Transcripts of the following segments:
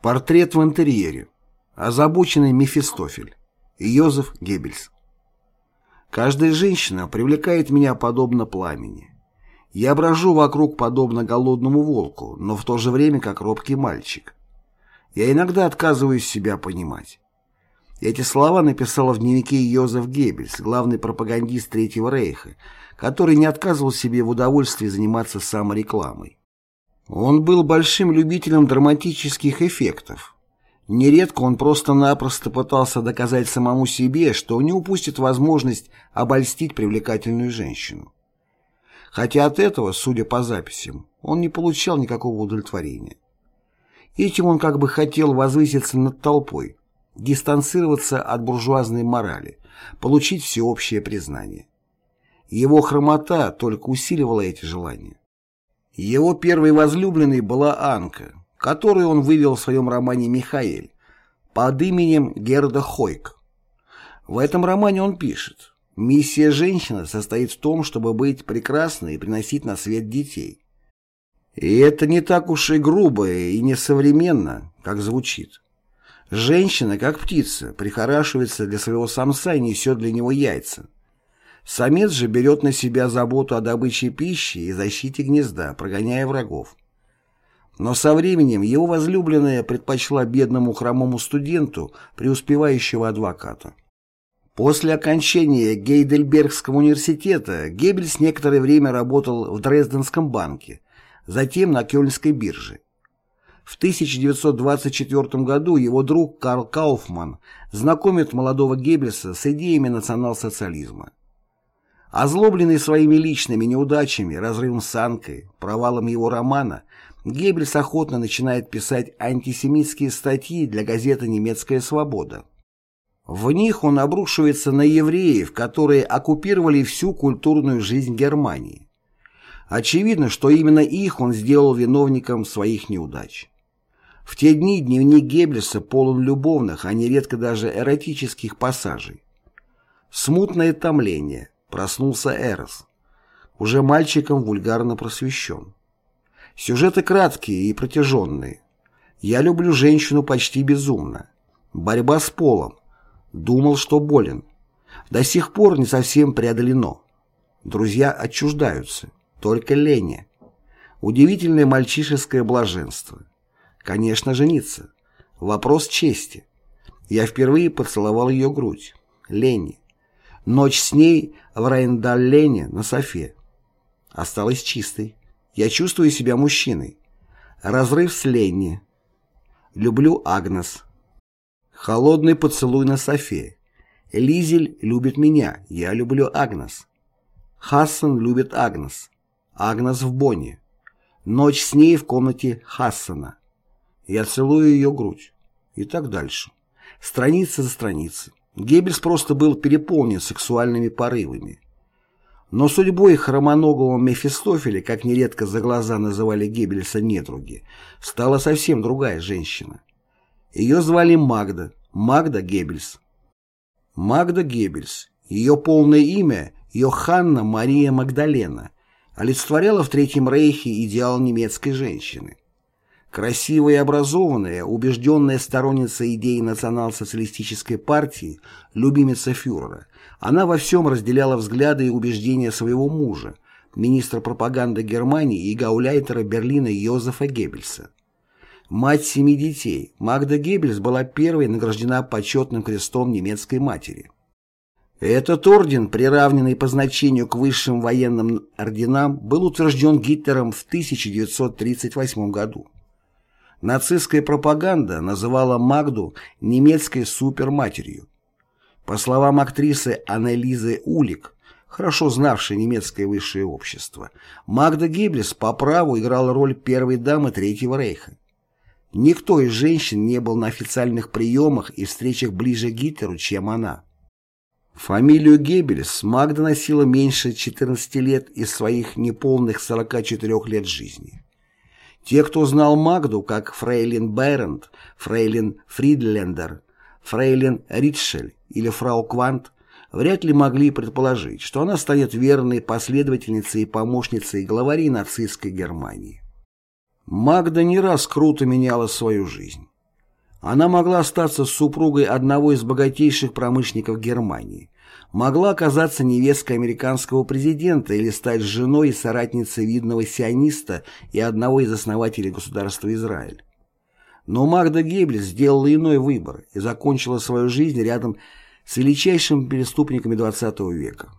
Портрет в интерьере. Озабоченный Мефистофель. Йозеф Геббельс. Каждая женщина привлекает меня подобно пламени. Я брожу вокруг подобно голодному волку, но в то же время как робкий мальчик. Я иногда отказываюсь себя понимать. Эти слова написал в дневнике Йозеф Геббельс, главный пропагандист Третьего Рейха, который не отказывал себе в удовольствии заниматься саморекламой. Он был большим любителем драматических эффектов. Нередко он просто-напросто пытался доказать самому себе, что не упустит возможность обольстить привлекательную женщину. Хотя от этого, судя по записям, он не получал никакого удовлетворения. Этим он как бы хотел возвыситься над толпой, дистанцироваться от буржуазной морали, получить всеобщее признание. Его хромота только усиливала эти желания. Его первой возлюбленной была Анка, которую он вывел в своем романе «Михаэль» под именем Герда Хойк. В этом романе он пишет «Миссия женщины состоит в том, чтобы быть прекрасной и приносить на свет детей». И это не так уж и грубо и несовременно, как звучит. Женщина, как птица, прихорашивается для своего самца и несет для него яйца. Самец же берет на себя заботу о добыче пищи и защите гнезда, прогоняя врагов. Но со временем его возлюбленная предпочла бедному хромому студенту преуспевающего адвоката. После окончания Гейдельбергского университета Геббельс некоторое время работал в Дрезденском банке, затем на Кёльнской бирже. В 1924 году его друг Карл Кауфман знакомит молодого Геббельса с идеями национал-социализма. Озлобленный своими личными неудачами, разрывом с Анкой, провалом его романа, Геббельс охотно начинает писать антисемитские статьи для газеты «Немецкая свобода». В них он обрушивается на евреев, которые оккупировали всю культурную жизнь Германии. Очевидно, что именно их он сделал виновником своих неудач. В те дни дневник Геббельса полон любовных, а нередко даже эротических пассажей. Смутное томление. Проснулся Эрос. Уже мальчиком вульгарно просвещен. Сюжеты краткие и протяженные. Я люблю женщину почти безумно. Борьба с полом. Думал, что болен. До сих пор не совсем преодолено. Друзья отчуждаются. Только Леня. Удивительное мальчишеское блаженство. Конечно, жениться. Вопрос чести. Я впервые поцеловал ее грудь. Ленни. Ночь с ней в Райндаллене на софе. Осталась чистой. Я чувствую себя мужчиной. Разрыв с Ленни. Люблю Агнес. Холодный поцелуй на софе. Лизель любит меня. Я люблю Агнес. Хассан любит Агнес. Агнес в Бонне. Ночь с ней в комнате Хассана. Я целую ее грудь. И так дальше. Страница за страницей. Геббельс просто был переполнен сексуальными порывами. Но судьбой хромоногого Мефистофеля, как нередко за глаза называли Геббельса недруги, стала совсем другая женщина. Ее звали Магда, Магда Геббельс. Магда Геббельс, ее полное имя Йоханна Мария Магдалена, олицетворяла в Третьем Рейхе идеал немецкой женщины. Красивая и образованная, убежденная сторонница идеи национал-социалистической партии, любимица фюрера, она во всем разделяла взгляды и убеждения своего мужа, министра пропаганды Германии и гауляйтера Берлина Йозефа Геббельса. Мать семи детей, Магда Геббельс была первой награждена почетным крестом немецкой матери. Этот орден, приравненный по значению к высшим военным орденам, был утвержден Гитлером в 1938 году. Нацистская пропаганда называла Магду немецкой суперматерью. По словам актрисы Аннелизы Улик, хорошо знавшей немецкое высшее общество, Магда Геббельс по праву играла роль первой дамы Третьего Рейха. Никто из женщин не был на официальных приемах и встречах ближе к Гитлеру, чем она. Фамилию Геббельс Магда носила меньше 14 лет из своих неполных 44 лет жизни. Те, кто знал Магду как фрейлин Берент, фрейлин Фридлендер, фрейлин Ритшель или фрау Квант, вряд ли могли предположить, что она станет верной последовательницей и помощницей главарей нацистской Германии. Магда не раз круто меняла свою жизнь. Она могла остаться супругой одного из богатейших промышленников Германии, могла оказаться невесткой американского президента или стать женой и соратницей видного сиониста и одного из основателей государства Израиль. Но Магда Геббельс сделала иной выбор и закончила свою жизнь рядом с величайшими преступниками XX века.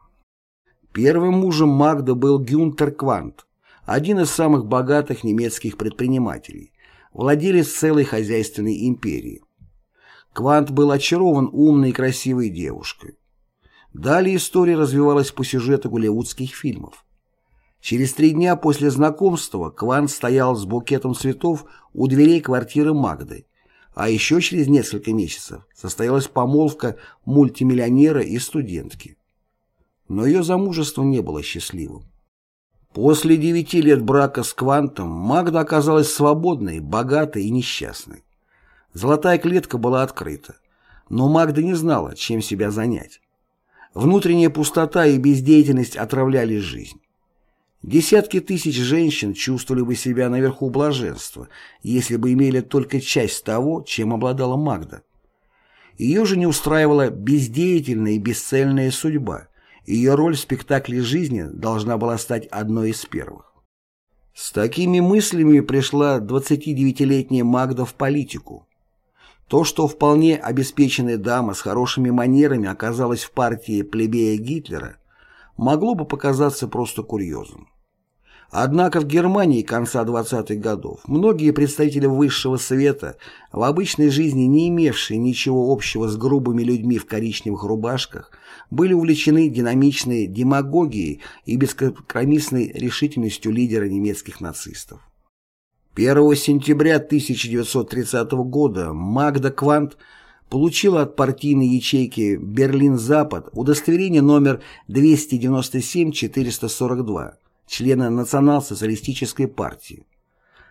Первым мужем Магда был Гюнтер Квант, один из самых богатых немецких предпринимателей, владелец целой хозяйственной империи. Квант был очарован умной и красивой девушкой. Далее история развивалась по сюжету голливудских фильмов. Через три дня после знакомства Квант стоял с букетом цветов у дверей квартиры Магды, а еще через несколько месяцев состоялась помолвка мультимиллионера и студентки. Но ее замужество не было счастливым. После девяти лет брака с Квантом Магда оказалась свободной, богатой и несчастной. Золотая клетка была открыта, но Магда не знала, чем себя занять. Внутренняя пустота и бездеятельность отравляли жизнь. Десятки тысяч женщин чувствовали бы себя наверху блаженства, если бы имели только часть того, чем обладала Магда. Ее же не устраивала бездеятельная и бесцельная судьба, ее роль в спектакле жизни должна была стать одной из первых. С такими мыслями пришла 29-летняя Магда в политику. То, что вполне обеспеченная дама с хорошими манерами оказалась в партии плебея Гитлера, могло бы показаться просто курьезом. Однако в Германии конца 20-х годов многие представители высшего света, в обычной жизни не имевшие ничего общего с грубыми людьми в коричневых рубашках, были увлечены динамичной демагогией и бескомпромиссной решительностью лидера немецких нацистов. 1 сентября 1930 года Магда Квант получила от партийной ячейки «Берлин-Запад» удостоверение номер 297-442 члена Национал-социалистической партии.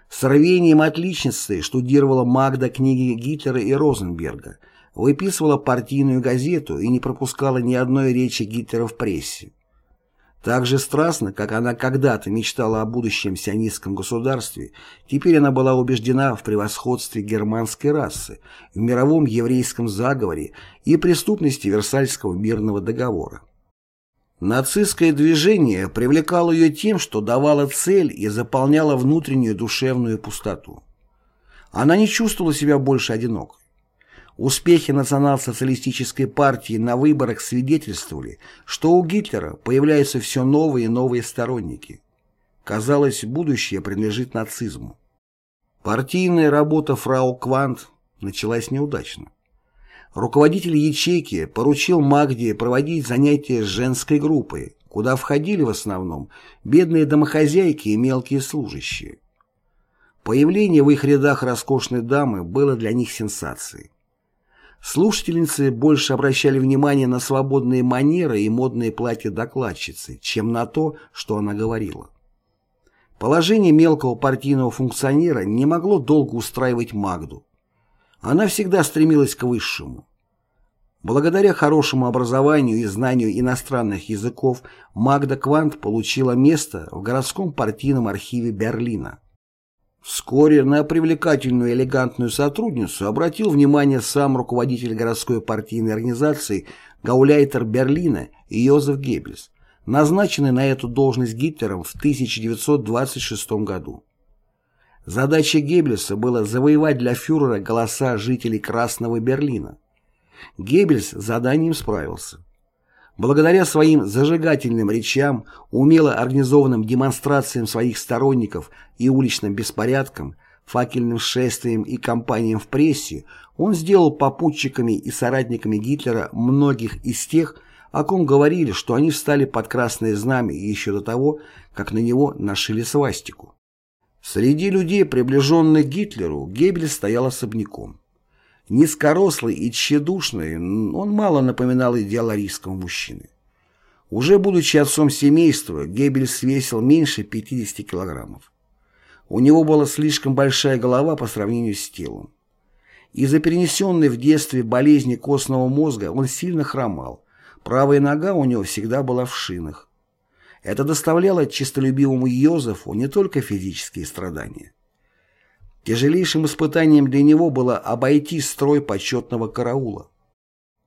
С рвением отличницы штудировала Магда книги Гитлера и Розенберга, выписывала партийную газету и не пропускала ни одной речи Гитлера в прессе. Так же страстно, как она когда-то мечтала о будущем сионистском государстве, теперь она была убеждена в превосходстве германской расы, в мировом еврейском заговоре и преступности Версальского мирного договора. Нацистское движение привлекало ее тем, что давало цель и заполняло внутреннюю душевную пустоту. Она не чувствовала себя больше одинокой. Успехи национал-социалистической партии на выборах свидетельствовали, что у Гитлера появляются все новые и новые сторонники. Казалось, будущее принадлежит нацизму. Партийная работа фрау Квант началась неудачно. Руководитель ячейки поручил Магде проводить занятия с женской группой, куда входили в основном бедные домохозяйки и мелкие служащие. Появление в их рядах роскошной дамы было для них сенсацией. Слушательницы больше обращали внимание на свободные манеры и модные платья докладчицы, чем на то, что она говорила. Положение мелкого партийного функционера не могло долго устраивать Магду. Она всегда стремилась к высшему. Благодаря хорошему образованию и знанию иностранных языков Магда Квант получила место в городском партийном архиве Берлина. Вскоре на привлекательную элегантную сотрудницу обратил внимание сам руководитель городской партийной организации Гауляйтер Берлина Йозеф Геббельс, назначенный на эту должность Гитлером в 1926 году. Задачей Геббельса было завоевать для фюрера голоса жителей Красного Берлина. Геббельс заданием справился. Благодаря своим зажигательным речам, умело организованным демонстрациям своих сторонников и уличным беспорядкам, факельным шествиям и кампаниям в прессе, он сделал попутчиками и соратниками Гитлера многих из тех, о ком говорили, что они встали под красное знамя еще до того, как на него нашили свастику. Среди людей, приближенных к Гитлеру, Геббель стоял особняком. Низкорослый и тщедушный, он мало напоминал идеал арийского мужчины. Уже будучи отцом семейства, Геббель свесил меньше 50 килограммов. У него была слишком большая голова по сравнению с телом. Из-за перенесенной в детстве болезни костного мозга он сильно хромал. Правая нога у него всегда была в шинах. Это доставляло чистолюбивому Йозефу не только физические страдания. Тяжелейшим испытанием для него было обойти строй почетного караула.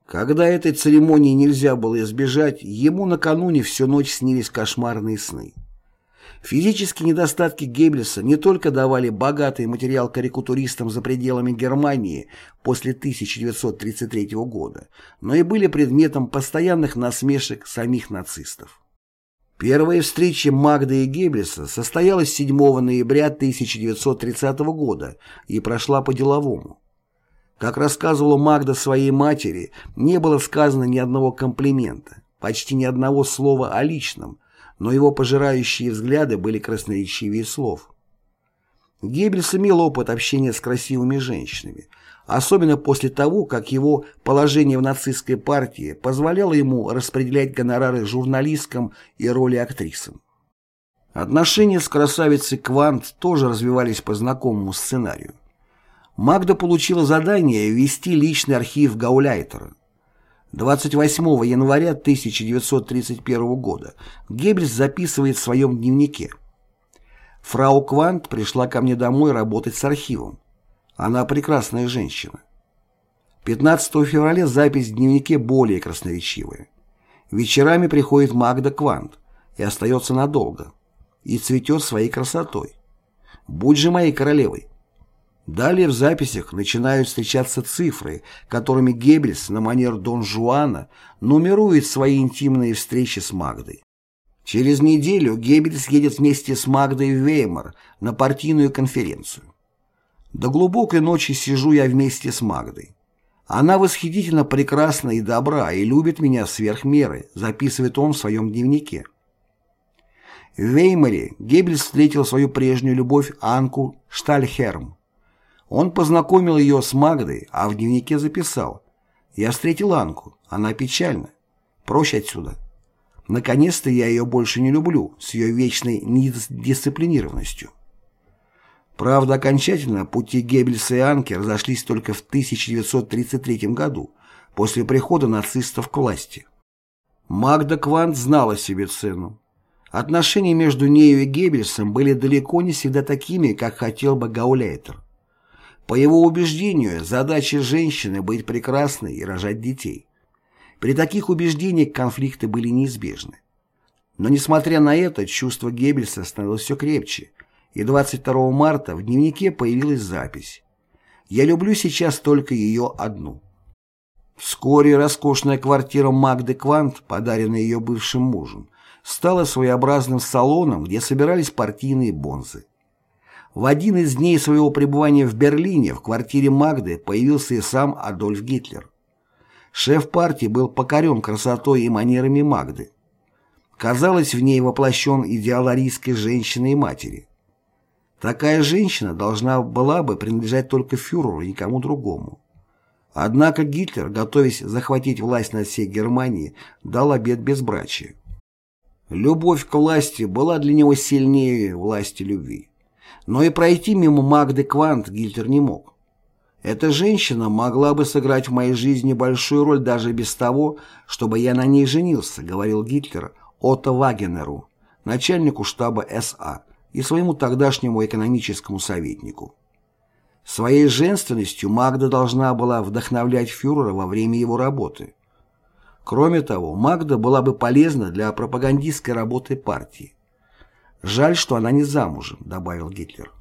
Когда этой церемонии нельзя было избежать, ему накануне всю ночь снились кошмарные сны. Физические недостатки Геббельса не только давали богатый материал карикатуристам за пределами Германии после 1933 года, но и были предметом постоянных насмешек самих нацистов. Первая встреча Магды и Геббельса состоялась 7 ноября 1930 года и прошла по-деловому. Как рассказывала Магда своей матери, не было сказано ни одного комплимента, почти ни одного слова о личном, но его пожирающие взгляды были красноречивее слов. Геббельс имел опыт общения с красивыми женщинами, особенно после того, как его положение в нацистской партии позволяло ему распределять гонорары журналисткам и роли актрисам. Отношения с красавицей Квант тоже развивались по знакомому сценарию. Магда получила задание вести личный архив Гауляйтера. 28 января 1931 года Геббельс записывает в своем дневнике. «Фрау Квант пришла ко мне домой работать с архивом. Она прекрасная женщина». 15 февраля запись в дневнике более красноречивая. Вечерами приходит Магда Квант и остается надолго, и цветет своей красотой. Будь же моей королевой. Далее в записях начинают встречаться цифры, которыми Геббельс на манер Дон Жуана нумерует свои интимные встречи с Магдой. Через неделю Геббельс едет вместе с Магдой в Веймар на партийную конференцию. До глубокой ночи сижу я вместе с Магдой. Она восхитительно прекрасна и добра и любит меня сверх меры, записывает он в своем дневнике. В Веймаре Геббельс встретил свою прежнюю любовь Анку Штальхерм. Он познакомил ее с Магдой, а в дневнике записал. «Я встретил Анку. Она печальна. Прочь отсюда. Наконец-то я ее больше не люблю, с ее вечной недисциплинированностью». Правда, окончательно пути Геббельса и Анки разошлись только в 1933 году, после прихода нацистов к власти. Магда Квант знала себе цену. Отношения между нею и Геббельсом были далеко не всегда такими, как хотел бы Гауляйтер. По его убеждению, задача женщины – быть прекрасной и рожать детей. При таких убеждениях конфликты были неизбежны. Но несмотря на это, чувство Геббельса становилось все крепче, и 22 марта в дневнике появилась запись «Я люблю сейчас только ее одну». Вскоре роскошная квартира Магды Квант, подаренная ее бывшим мужем, стала своеобразным салоном, где собирались партийные бонзы. В один из дней своего пребывания в Берлине в квартире Магды появился и сам Адольф Гитлер. Шеф партии был покорен красотой и манерами Магды. Казалось, в ней воплощен идеал арийской женщины и матери. Такая женщина должна была бы принадлежать только фюреру и никому другому. Однако Гитлер, готовясь захватить власть над всей Германией, дал обет безбрачия. Любовь к власти была для него сильнее власти любви. Но и пройти мимо Магды Квант Гильтер не мог. Эта женщина могла бы сыграть в моей жизни большую роль даже без того, чтобы я на ней женился, говорил Гитлер Отто Вагенеру, начальнику штаба СА и своему тогдашнему экономическому советнику. Своей женственностью Магда должна была вдохновлять фюрера во время его работы. Кроме того, Магда была бы полезна для пропагандистской работы партии. «Жаль, что она не замужем», — добавил Гитлер.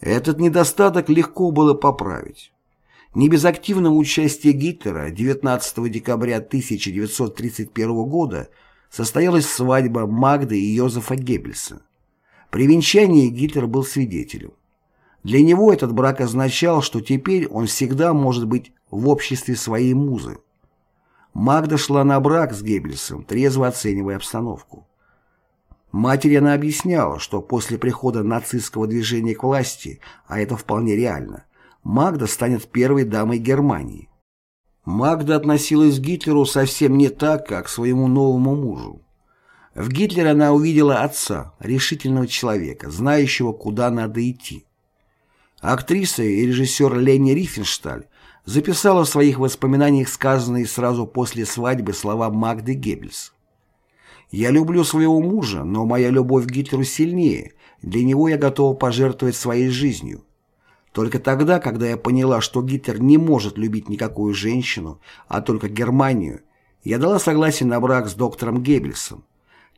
Этот недостаток легко было поправить. Не без активного участия Гитлера 19 декабря 1931 года состоялась свадьба Магды и Йозефа Геббельса. При венчании Гитлер был свидетелем. Для него этот брак означал, что теперь он всегда может быть в обществе своей музы. Магда шла на брак с Геббельсом, трезво оценивая обстановку. Матери она объясняла, что после прихода нацистского движения к власти, а это вполне реально, Магда станет первой дамой Германии. Магда относилась к Гитлеру совсем не так, как к своему новому мужу. В Гитлере она увидела отца, решительного человека, знающего, куда надо идти. Актриса и режиссер Лени Рифеншталь записала в своих воспоминаниях сказанные сразу после свадьбы слова Магды Геббельс. Я люблю своего мужа, но моя любовь к Гитлеру сильнее. Для него я готова пожертвовать своей жизнью. Только тогда, когда я поняла, что Гитлер не может любить никакую женщину, а только Германию, я дала согласие на брак с доктором Геббельсом,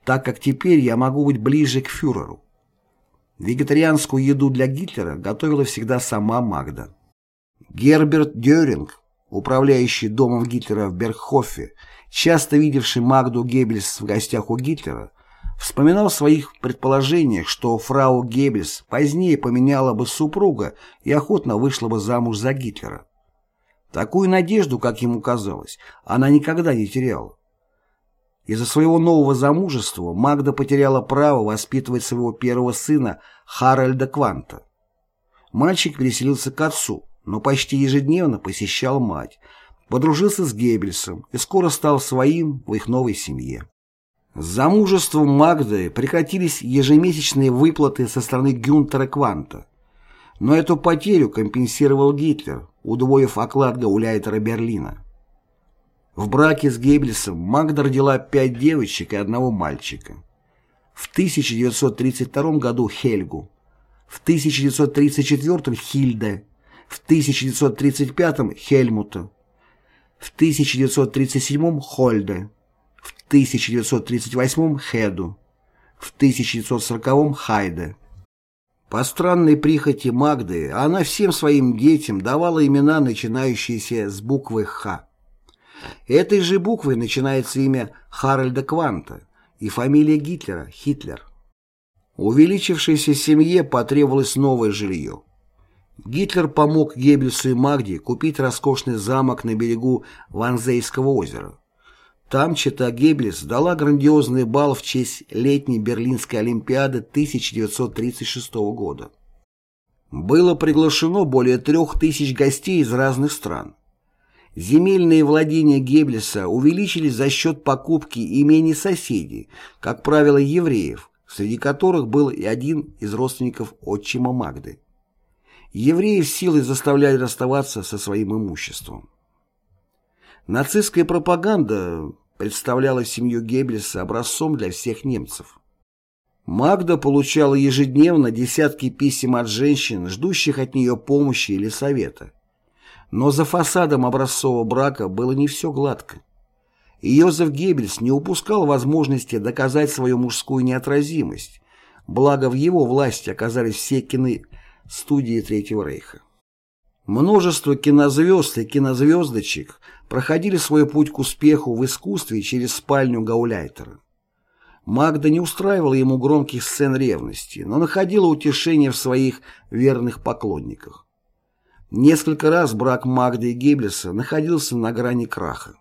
так как теперь я могу быть ближе к фюреру. Вегетарианскую еду для Гитлера готовила всегда сама Магда. Герберт Дёринг, управляющий домом Гитлера в Бергхофе, часто видевший Магду Геббельс в гостях у Гитлера, вспоминал в своих предположениях, что фрау Геббельс позднее поменяла бы супруга и охотно вышла бы замуж за Гитлера. Такую надежду, как ему казалось, она никогда не теряла. Из-за своего нового замужества Магда потеряла право воспитывать своего первого сына Харальда Кванта. Мальчик переселился к отцу, но почти ежедневно посещал мать, подружился с Геббельсом и скоро стал своим в их новой семье. С замужеством Магды прекратились ежемесячные выплаты со стороны Гюнтера Кванта. Но эту потерю компенсировал Гитлер, удвоив оклад Гауляйтера Берлина. В браке с Геббельсом Магда родила пять девочек и одного мальчика. В 1932 году Хельгу, в 1934 Хильда, в 1935 Хельмута, в 1937 Хольде, в 1938 Хеду, в 1940 Хайде. По странной прихоти Магды она всем своим детям давала имена, начинающиеся с буквы «Х». Этой же буквой начинается имя Харальда Кванта и фамилия Гитлера – Хитлер. Увеличившейся семье потребовалось новое жилье. Гитлер помог Геббельсу и Магде купить роскошный замок на берегу Ванзейского озера. Там чита Геббельс дала грандиозный бал в честь летней Берлинской Олимпиады 1936 года. Было приглашено более трех тысяч гостей из разных стран. Земельные владения Геббельса увеличились за счет покупки имений соседей, как правило, евреев, среди которых был и один из родственников отчима Магды. Евреев силой заставляли расставаться со своим имуществом. Нацистская пропаганда представляла семью Геббельса образцом для всех немцев. Магда получала ежедневно десятки писем от женщин, ждущих от нее помощи или совета. Но за фасадом образцового брака было не все гладко. И Йозеф Геббельс не упускал возможности доказать свою мужскую неотразимость, благо в его власти оказались все кины студии Третьего Рейха. Множество кинозвезд и кинозвездочек проходили свой путь к успеху в искусстве через спальню Гауляйтера. Магда не устраивала ему громких сцен ревности, но находила утешение в своих верных поклонниках. Несколько раз брак Магды и Геббельса находился на грани краха.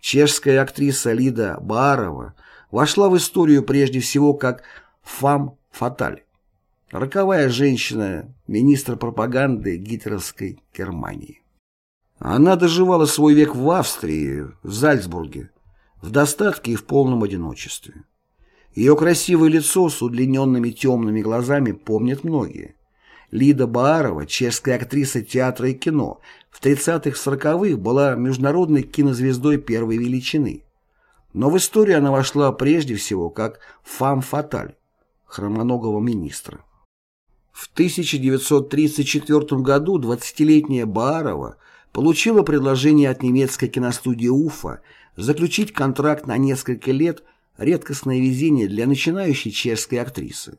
Чешская актриса Лида Баарова вошла в историю прежде всего как «фам фаталь», Роковая женщина, министр пропаганды гитлеровской Германии. Она доживала свой век в Австрии, в Зальцбурге, в достатке и в полном одиночестве. Ее красивое лицо с удлиненными темными глазами помнят многие. Лида Баарова, чешская актриса театра и кино, в 30-40-х была международной кинозвездой первой величины. Но в историю она вошла прежде всего как фам-фаталь, хромоногого министра. В 1934 году 20-летняя Баарова получила предложение от немецкой киностудии «Уфа» заключить контракт на несколько лет редкостное везение для начинающей чешской актрисы.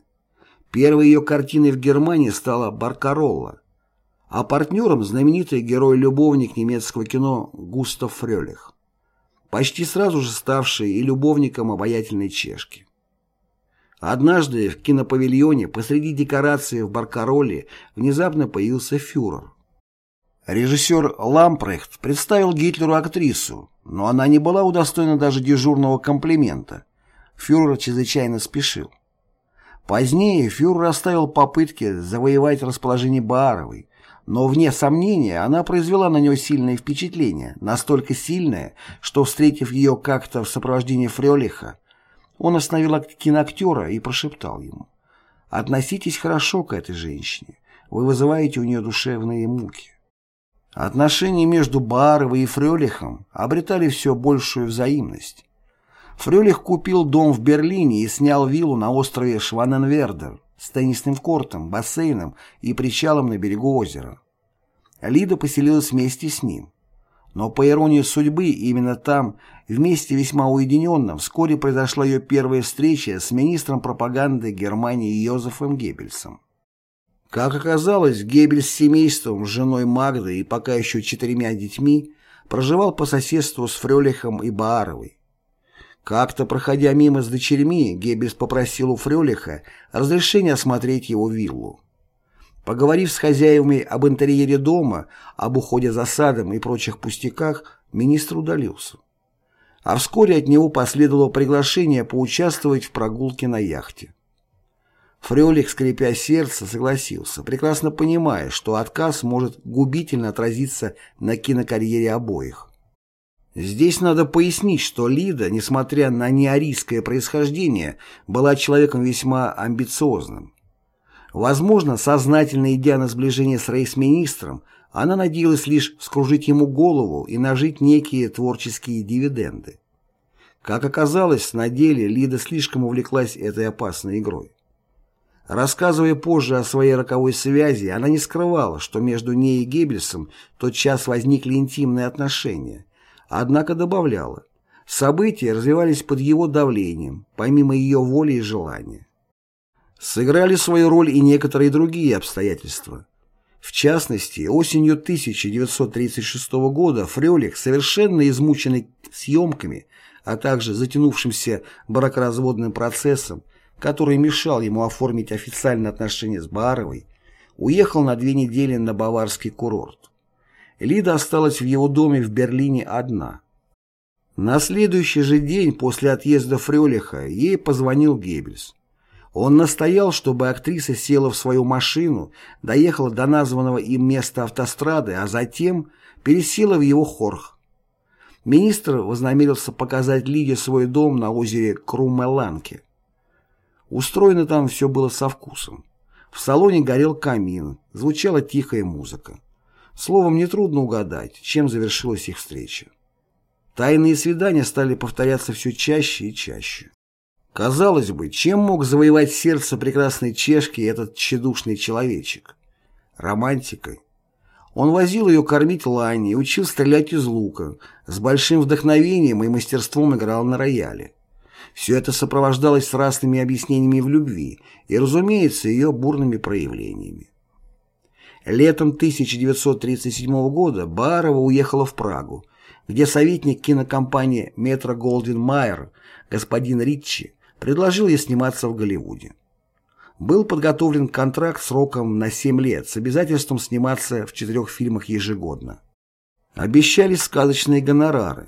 Первой ее картиной в Германии стала «Баркаролла», а партнером знаменитый герой-любовник немецкого кино Густав Фрёлих, почти сразу же ставший и любовником обаятельной чешки. Однажды в кинопавильоне посреди декорации в Баркароле внезапно появился фюрер. Режиссер Лампрехт представил Гитлеру актрису, но она не была удостоена даже дежурного комплимента. Фюрер чрезвычайно спешил. Позднее фюрер оставил попытки завоевать расположение Бааровой, но, вне сомнения, она произвела на него сильное впечатление, настолько сильное, что, встретив ее как-то в сопровождении Фрёлиха, он остановил киноактера и прошептал ему. «Относитесь хорошо к этой женщине. Вы вызываете у нее душевные муки». Отношения между Бааровой и Фрёлихом обретали все большую взаимность. Фрёлих купил дом в Берлине и снял виллу на острове Шваненвердер, с теннисным кортом, бассейном и причалом на берегу озера. Лида поселилась вместе с ним. Но по иронии судьбы именно там, вместе весьма уединенном, вскоре произошла ее первая встреча с министром пропаганды Германии Йозефом Геббельсом. Как оказалось, Геббельс с семейством, с женой Магдой и пока еще четырьмя детьми проживал по соседству с Фрёлихом и Бааровой. Как-то, проходя мимо с дочерьми, Геббельс попросил у Фрёлиха разрешения осмотреть его виллу. Поговорив с хозяевами об интерьере дома, об уходе за садом и прочих пустяках, министр удалился. А вскоре от него последовало приглашение поучаствовать в прогулке на яхте. Фрёлих, скрипя сердце, согласился, прекрасно понимая, что отказ может губительно отразиться на кинокарьере обоих. Здесь надо пояснить, что Лида, несмотря на неарийское происхождение, была человеком весьма амбициозным. Возможно, сознательно идя на сближение с рейс-министром, она надеялась лишь вскружить ему голову и нажить некие творческие дивиденды. Как оказалось, на деле Лида слишком увлеклась этой опасной игрой. Рассказывая позже о своей роковой связи, она не скрывала, что между ней и Геббельсом тот час возникли интимные отношения, однако добавляла, события развивались под его давлением, помимо ее воли и желания. Сыграли свою роль и некоторые другие обстоятельства. В частности, осенью 1936 года Фрёлих, совершенно измученный съемками, а также затянувшимся бракоразводным процессом, который мешал ему оформить официальные отношения с Бааровой, уехал на две недели на баварский курорт. Лида осталась в его доме в Берлине одна. На следующий же день после отъезда Фрёлиха ей позвонил Геббельс. Он настоял, чтобы актриса села в свою машину, доехала до названного им места автострады, а затем пересела в его хорх. Министр вознамерился показать Лиде свой дом на озере Крумеланке. Устроено там все было со вкусом. В салоне горел камин, звучала тихая музыка. Словом, нетрудно угадать, чем завершилась их встреча. Тайные свидания стали повторяться все чаще и чаще. Казалось бы, чем мог завоевать сердце прекрасной чешки этот тщедушный человечек? Романтикой. Он возил ее кормить лани, учил стрелять из лука, с большим вдохновением и мастерством играл на рояле. Все это сопровождалось разными объяснениями в любви и, разумеется, ее бурными проявлениями. Летом 1937 года Барова уехала в Прагу, где советник кинокомпании «Метро Голден Майер» господин Ритчи предложил ей сниматься в Голливуде. Был подготовлен контракт сроком на 7 лет с обязательством сниматься в четырех фильмах ежегодно. Обещались сказочные гонорары.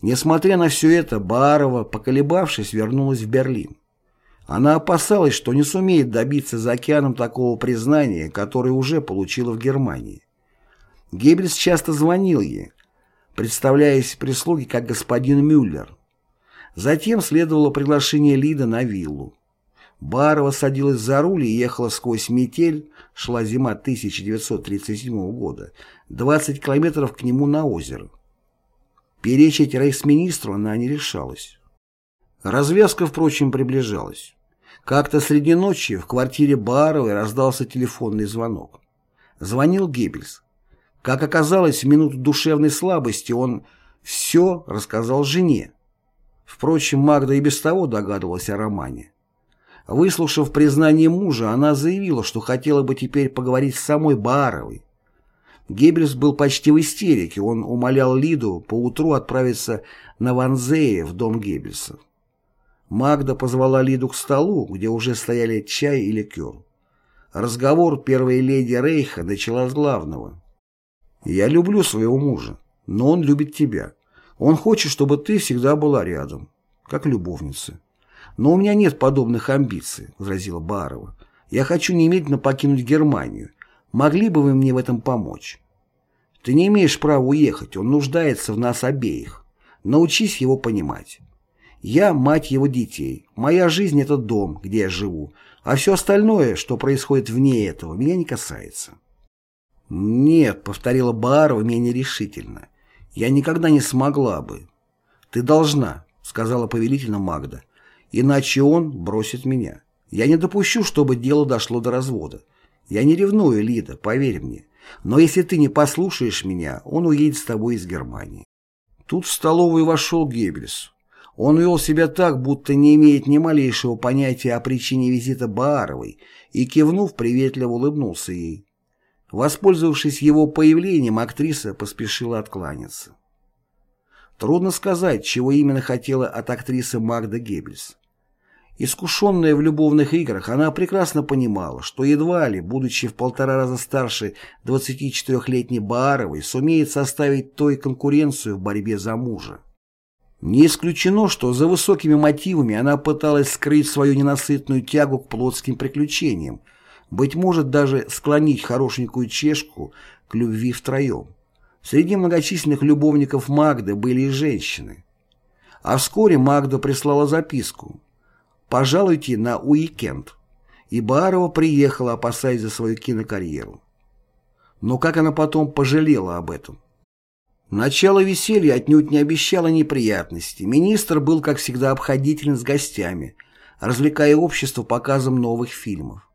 Несмотря на все это, Барова, поколебавшись, вернулась в Берлин. Она опасалась, что не сумеет добиться за океаном такого признания, которое уже получила в Германии. Геббельс часто звонил ей, представляясь прислуге как господин Мюллер. Затем следовало приглашение Лида на виллу. Барова садилась за руль и ехала сквозь метель, шла зима 1937 года, 20 километров к нему на озеро. Перечить рейхсминистру она не решалась. Развязка, впрочем, приближалась. Как-то среди ночи в квартире Баровой раздался телефонный звонок. Звонил Геббельс. Как оказалось, в минуту душевной слабости он все рассказал жене. Впрочем, Магда и без того догадывалась о романе. Выслушав признание мужа, она заявила, что хотела бы теперь поговорить с самой Бааровой. Геббельс был почти в истерике, он умолял Лиду поутру отправиться на Ванзее в дом Геббельса. Магда позвала Лиду к столу, где уже стояли чай и ликер. Разговор первой леди Рейха начала с главного. «Я люблю своего мужа, но он любит тебя. Он хочет, чтобы ты всегда была рядом, как любовница. Но у меня нет подобных амбиций, возразила Барова. Я хочу немедленно покинуть Германию. Могли бы вы мне в этом помочь? Ты не имеешь права уехать, он нуждается в нас обеих. Научись его понимать. Я мать его детей. Моя жизнь — это дом, где я живу, а все остальное, что происходит вне этого, меня не касается. «Нет», — повторила Барова менее решительно, я никогда не смогла бы. Ты должна, сказала повелительно Магда, иначе он бросит меня. Я не допущу, чтобы дело дошло до развода. Я не ревную, Лида, поверь мне. Но если ты не послушаешь меня, он уедет с тобой из Германии. Тут в столовую вошел Геббельс. Он вел себя так, будто не имеет ни малейшего понятия о причине визита Бааровой, и, кивнув, приветливо улыбнулся ей. Воспользовавшись его появлением, актриса поспешила откланяться. Трудно сказать, чего именно хотела от актрисы Магда Геббельс. Искушенная в любовных играх, она прекрасно понимала, что едва ли, будучи в полтора раза старше 24-летней Бааровой, сумеет составить той конкуренцию в борьбе за мужа. Не исключено, что за высокими мотивами она пыталась скрыть свою ненасытную тягу к плотским приключениям, быть может, даже склонить хорошенькую чешку к любви втроем. Среди многочисленных любовников Магды были и женщины. А вскоре Магда прислала записку «Пожалуйте на уикенд». И Барова приехала, опасаясь за свою кинокарьеру. Но как она потом пожалела об этом? Начало веселья отнюдь не обещало неприятностей. Министр был, как всегда, обходителен с гостями, развлекая общество показом новых фильмов.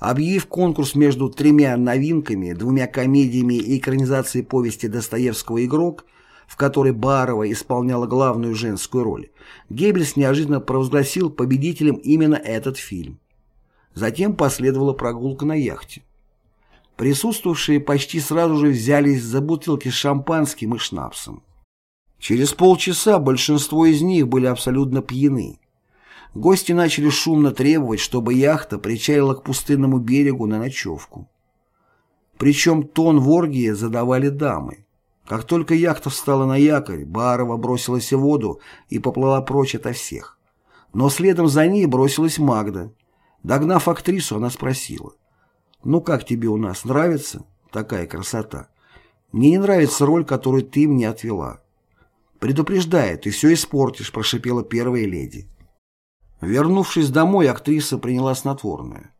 Объявив конкурс между тремя новинками, двумя комедиями и экранизацией повести Достоевского «Игрок», в которой Барова исполняла главную женскую роль, Геббельс неожиданно провозгласил победителем именно этот фильм. Затем последовала прогулка на яхте. Присутствовавшие почти сразу же взялись за бутылки с шампанским и шнапсом. Через полчаса большинство из них были абсолютно пьяны. Гости начали шумно требовать, чтобы яхта причалила к пустынному берегу на ночевку. Причем тон в оргии задавали дамы. Как только яхта встала на якорь, Барова бросилась в воду и поплыла прочь ото всех. Но следом за ней бросилась Магда. Догнав актрису, она спросила. «Ну как тебе у нас, нравится такая красота? Мне не нравится роль, которую ты мне отвела». «Предупреждаю, ты все испортишь», – прошипела первая леди. Вернувшись домой, актриса приняла снотворное.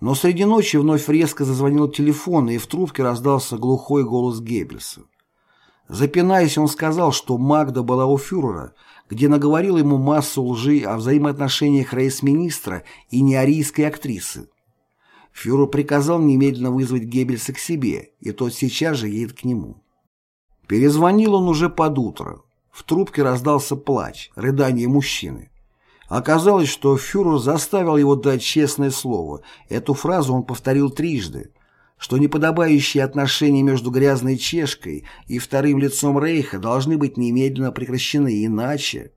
Но среди ночи вновь резко зазвонил телефон, и в трубке раздался глухой голос Геббельса. Запинаясь, он сказал, что Магда была у фюрера, где наговорил ему массу лжи о взаимоотношениях рейс-министра и неарийской актрисы. Фюрер приказал немедленно вызвать Геббельса к себе, и тот сейчас же едет к нему. Перезвонил он уже под утро. В трубке раздался плач, рыдание мужчины. Оказалось, что фюрер заставил его дать честное слово. Эту фразу он повторил трижды, что неподобающие отношения между грязной чешкой и вторым лицом Рейха должны быть немедленно прекращены, иначе...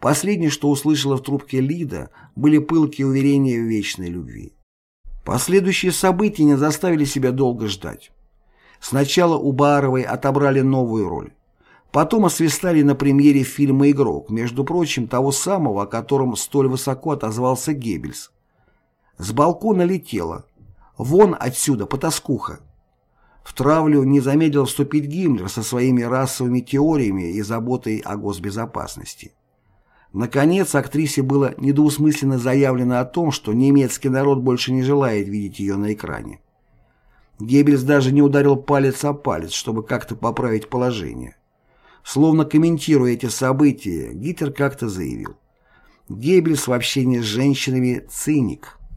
Последнее, что услышала в трубке Лида, были пылкие уверения в вечной любви. Последующие события не заставили себя долго ждать. Сначала у Баровой отобрали новую роль. Потом освистали на премьере фильма «Игрок», между прочим, того самого, о котором столь высоко отозвался Геббельс. С балкона летела. «Вон отсюда, потаскуха!» В травлю не замедлил вступить Гиммлер со своими расовыми теориями и заботой о госбезопасности. Наконец, актрисе было недвусмысленно заявлено о том, что немецкий народ больше не желает видеть ее на экране. Геббельс даже не ударил палец о палец, чтобы как-то поправить положение. Словно комментируя эти события, Гитлер как-то заявил. Геббельс в общении с женщинами – циник.